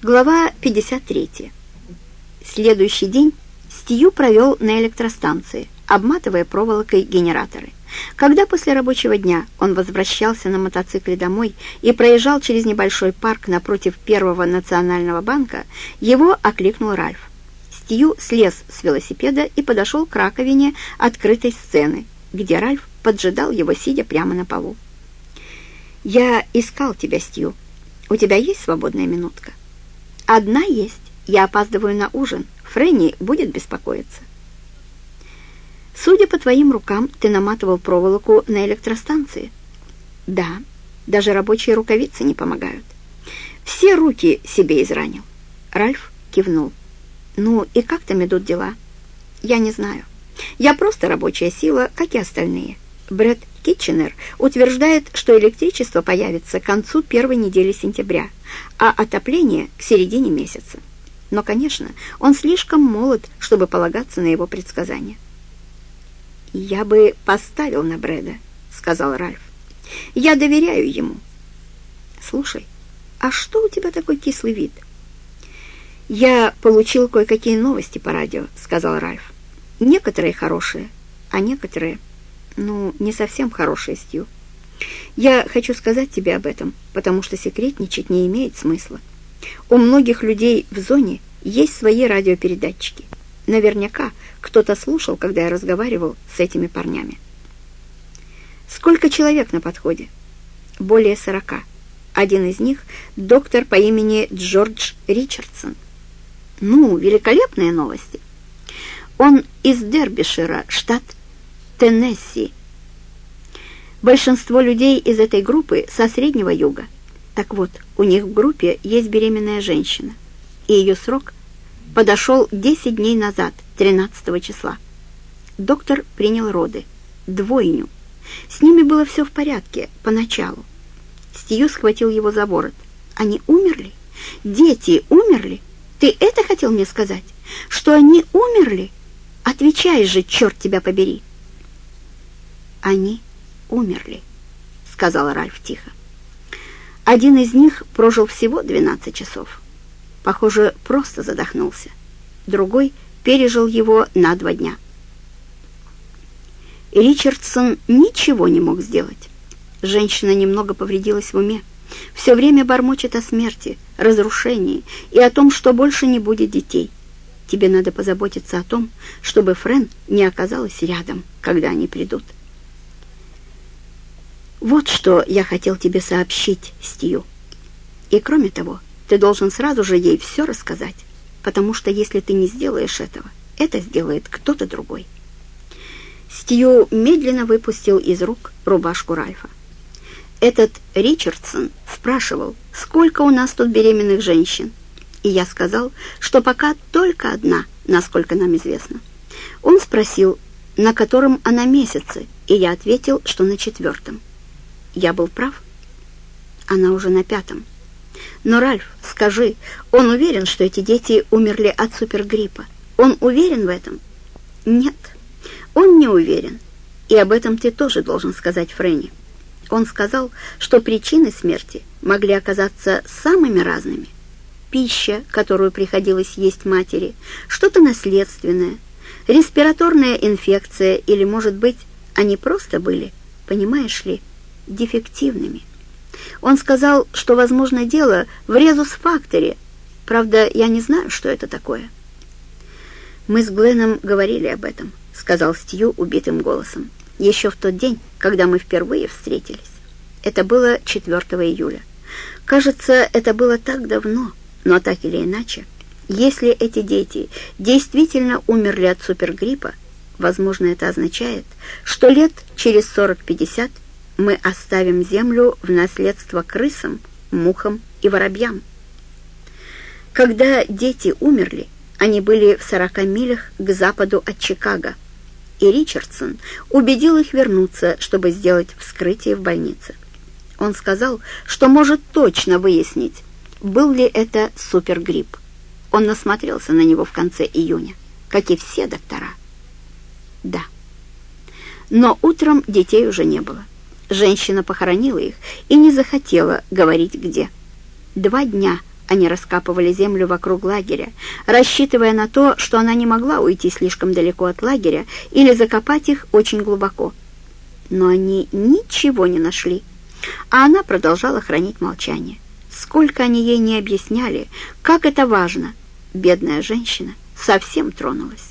Глава 53. Следующий день Стью провел на электростанции, обматывая проволокой генераторы. Когда после рабочего дня он возвращался на мотоцикле домой и проезжал через небольшой парк напротив Первого национального банка, его окликнул Ральф. Стью слез с велосипеда и подошел к раковине открытой сцены, где Ральф поджидал его, сидя прямо на полу. «Я искал тебя, Стью. У тебя есть свободная минутка?» «Одна есть. Я опаздываю на ужин. Фрэнни будет беспокоиться». «Судя по твоим рукам, ты наматывал проволоку на электростанции». «Да, даже рабочие рукавицы не помогают. Все руки себе изранил». Ральф кивнул. «Ну и как там идут дела?» «Я не знаю. Я просто рабочая сила, как и остальные». Брэд Китченер утверждает, что электричество появится к концу первой недели сентября, а отопление — к середине месяца. Но, конечно, он слишком молод, чтобы полагаться на его предсказания. «Я бы поставил на Брэда», — сказал Ральф. «Я доверяю ему». «Слушай, а что у тебя такой кислый вид?» «Я получил кое-какие новости по радио», — сказал Ральф. «Некоторые хорошие, а некоторые...» ну, не совсем хорошее, Стью. Я хочу сказать тебе об этом, потому что секретничать не имеет смысла. У многих людей в зоне есть свои радиопередатчики. Наверняка кто-то слушал, когда я разговаривал с этими парнями. Сколько человек на подходе? Более сорока. Один из них — доктор по имени Джордж Ричардсон. Ну, великолепные новости. Он из Дербишира, штат Теннесси. Большинство людей из этой группы со Среднего Юга. Так вот, у них в группе есть беременная женщина, и ее срок подошел 10 дней назад, 13 числа. Доктор принял роды, двойню. С ними было все в порядке поначалу. Стью схватил его за ворот. Они умерли? Дети умерли? Ты это хотел мне сказать? Что они умерли? Отвечай же, черт тебя побери! «Они умерли», — сказал Ральф тихо. Один из них прожил всего 12 часов. Похоже, просто задохнулся. Другой пережил его на два дня. Ричардсон ничего не мог сделать. Женщина немного повредилась в уме. Все время бормочет о смерти, разрушении и о том, что больше не будет детей. Тебе надо позаботиться о том, чтобы Френ не оказалась рядом, когда они придут. Вот что я хотел тебе сообщить, Стью. И кроме того, ты должен сразу же ей все рассказать, потому что если ты не сделаешь этого, это сделает кто-то другой. Стью медленно выпустил из рук рубашку Ральфа. Этот Ричардсон спрашивал, сколько у нас тут беременных женщин, и я сказал, что пока только одна, насколько нам известно. Он спросил, на котором она месяце, и я ответил, что на четвертом. Я был прав? Она уже на пятом. Но, Ральф, скажи, он уверен, что эти дети умерли от супергриппа? Он уверен в этом? Нет, он не уверен. И об этом ты тоже должен сказать Фрэнни. Он сказал, что причины смерти могли оказаться самыми разными. Пища, которую приходилось есть матери, что-то наследственное, респираторная инфекция или, может быть, они просто были, понимаешь ли, дефективными. Он сказал, что, возможно, дело в резус-факторе. Правда, я не знаю, что это такое. «Мы с Гленном говорили об этом», — сказал Стью убитым голосом. «Еще в тот день, когда мы впервые встретились. Это было 4 июля. Кажется, это было так давно, но так или иначе, если эти дети действительно умерли от супергриппа, возможно, это означает, что лет через 40-50 мы оставим землю в наследство крысам, мухам и воробьям. Когда дети умерли, они были в 40 милях к западу от Чикаго, и Ричардсон убедил их вернуться, чтобы сделать вскрытие в больнице. Он сказал, что может точно выяснить, был ли это супергрипп. Он насмотрелся на него в конце июня, как и все доктора. Да. Но утром детей уже не было. Женщина похоронила их и не захотела говорить где. Два дня Они раскапывали землю вокруг лагеря, рассчитывая на то, что она не могла уйти слишком далеко от лагеря или закопать их очень глубоко. Но они ничего не нашли, а она продолжала хранить молчание. Сколько они ей не объясняли, как это важно, бедная женщина совсем тронулась.